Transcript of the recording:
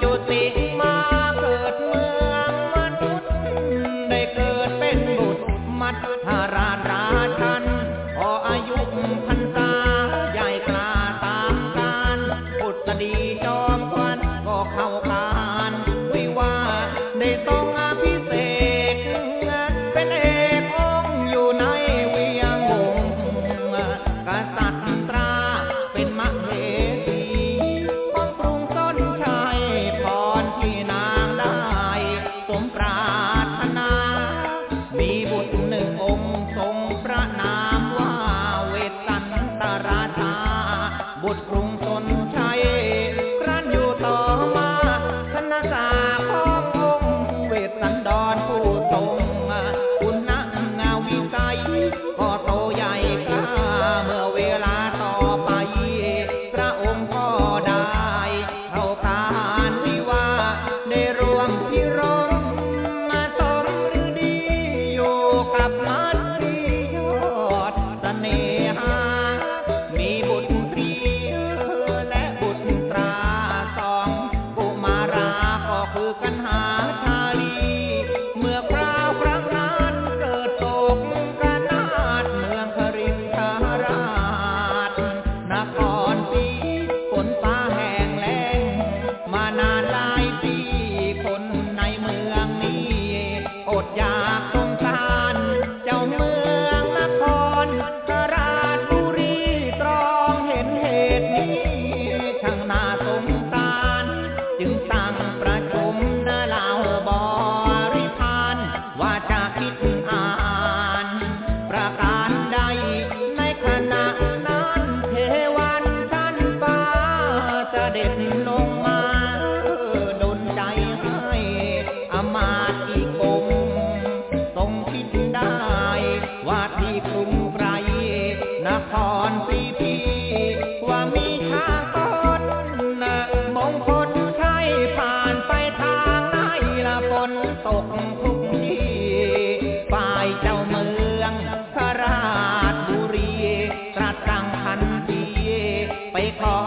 จุติมาเกิดเมืองมนุษย์ ได้เกิดเป็นบุตรมัทธาราชา not. 和跟 อนสิพี่ว่ามีช้างต้นมงคลใช่ผ่านไปทางไหนละฝนตกทุกทีฝ่ายเจ้าเมืองสราชบุรีตรัสตังทันทีไปขอ